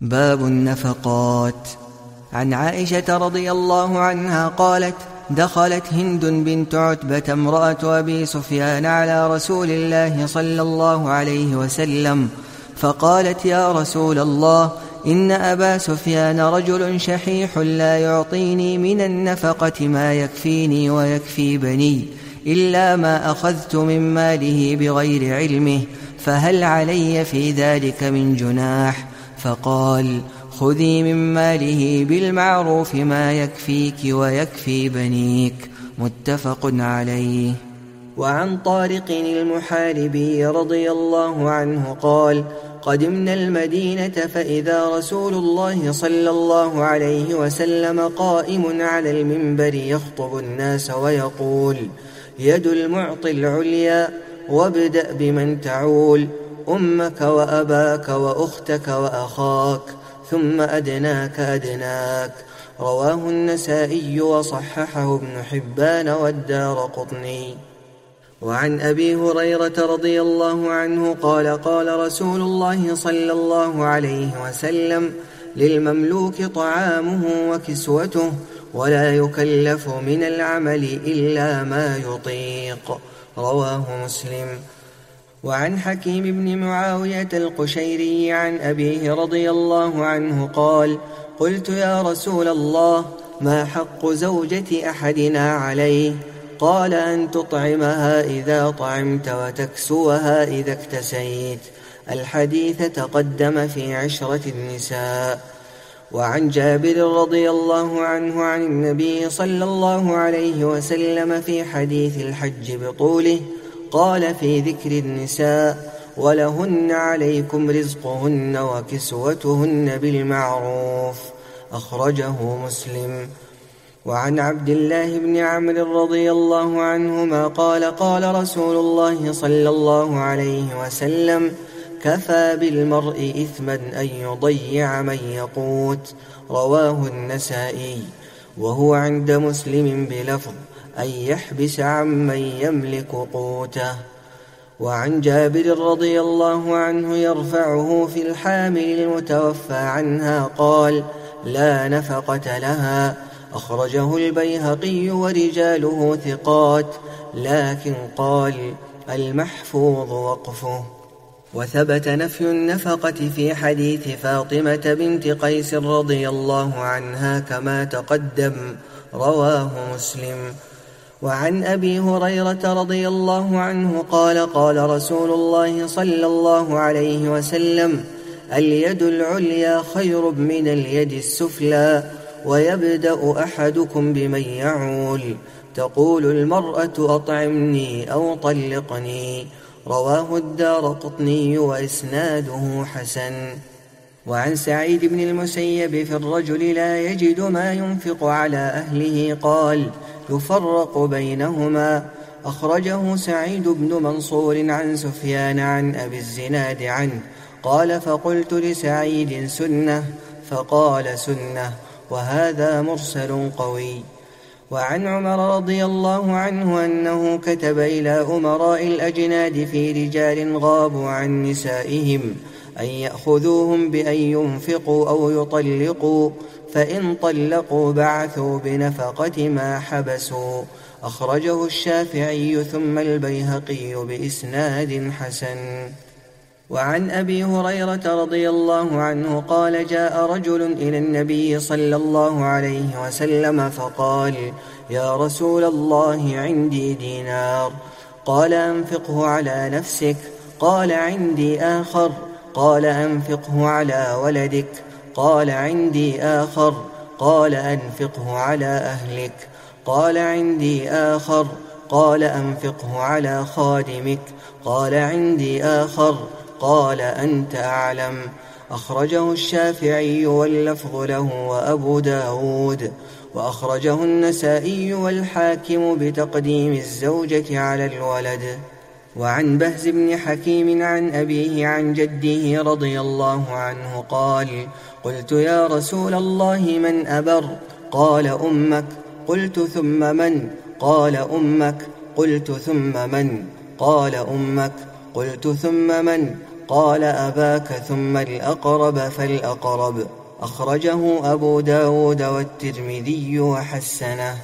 باب النفقات. عن عائشة رضي الله عنها قالت دخلت هند بنت عتبة امرأة أبي سفيان على رسول الله صلى الله عليه وسلم فقالت يا رسول الله إن أبا سفيان رجل شحيح لا يعطيني من النفقة ما يكفيني ويكفي بني إلا ما أخذت من ماله بغير علمه فهل علي في ذلك من جناح؟ فقال خذي من ماله بالمعروف ما يكفيك ويكفي بنيك. متفق عليه. وعن طارق المحاربي رضي الله عنه قال قدمنا المدينة فإذا رسول الله صلى الله عليه وسلم قائم على المنبر يخطب الناس ويقول يد المعطي العليا وابدأ بمن تعول. أمك وأباك وأختك وأخاك ثم أدناك أدناك. رواه النسائي وصححه ابن حبان والدار قطني. وعن أبي هريرة رضي الله عنه قال قال رسول الله صلى الله عليه وسلم للمملوك طعامه وكسوته ولا يكلف من العمل إلا ما يطيق. رواه مسلم. وعن حكيم بن معاوية القشيري عن أبيه رضي الله عنه قال قلت يا رسول الله ما حق زوجة أحدنا عليه؟ قال أن تطعمها إذا طعمت وتكسوها إذا اكتسيت. الحديث تقدم في عشرة النساء. وعن جابر رضي الله عنه عن النبي صلى الله عليه وسلم في حديث الحج بطوله قال في ذكر النساء ولهن عليكم رزقهن وكسوتهن بالمعروف. أخرجه مسلم. وعن عبد الله بن عمرو رضي الله عنهما قال قال رسول الله صلى الله عليه وسلم كفى بالمرء إثما أن يضيع من يقوت. رواه النسائي. وهو عند مسلم بلفظ. أن يحبس عمن يملك قوته. وعن جابر رضي الله عنه يرفعه في الحامل المتوفى عنها قال لا نفقة لها. أخرجه البيهقي ورجاله ثقات لكن قال المحفوظ وقفه. وثبت نفي النفقة في حديث فاطمة بنت قيس رضي الله عنها كما تقدم رواه مسلم. وعن أبي هريرة رضي الله عنه قال قال رسول الله صلى الله عليه وسلم اليد العليا خير من اليد السفلى ويبدأ أحدكم بمن يعول. تقول المرأة أطعمني أو طلقني. رواه الدار قطني وإسناده حسن. وعن سعيد بن المسيب في الرجل لا يجد ما ينفق على أهله قال يفرق بينهما. أخرجه سعيد بن منصور عن سفيان عن أبي الزناد عنه. قال فقلت لسعيد سنة. فقال سنة. وهذا مرسل قوي. وعن عمر رضي الله عنه أنه كتب إلى أمراء الأجناد في رجال غابوا عن نسائهم أن يأخذوهم بأن ينفقوا أو يطلقوا فإن طلقوا بعثوا بنفقة ما حبسوا. أخرجه الشافعي ثم البيهقي بإسناد حسن. وعن أبي هريرة رضي الله عنه قال جاء رجل إلى النبي صلى الله عليه وسلم فقال يا رسول الله عندي دينار. قال أنفقه على نفسك. قال عندي آخر. قال أنفقه على ولدك. قال عندي آخر قال أنفقه على أهلك. قال عندي آخر قال أنفقه على خادمك. قال عندي آخر قال أنت أعلم. أخرجه الشافعي واللفظ له وأبو داود. وأخرجه النسائي والحاكم بتقديم الزوجة على الولد. وعن بهز بن حكيم عن أبيه عن جده رضي الله عنه قال قلت يا رسول الله من أبر؟ قال أمك. قلت ثم من؟ قال أمك. قلت ثم من؟ قال أمك. قلت ثم من؟ قال أباك. ثم الأقرب فالأقرب. أخرجه أبو داود والترمذي وحسنه.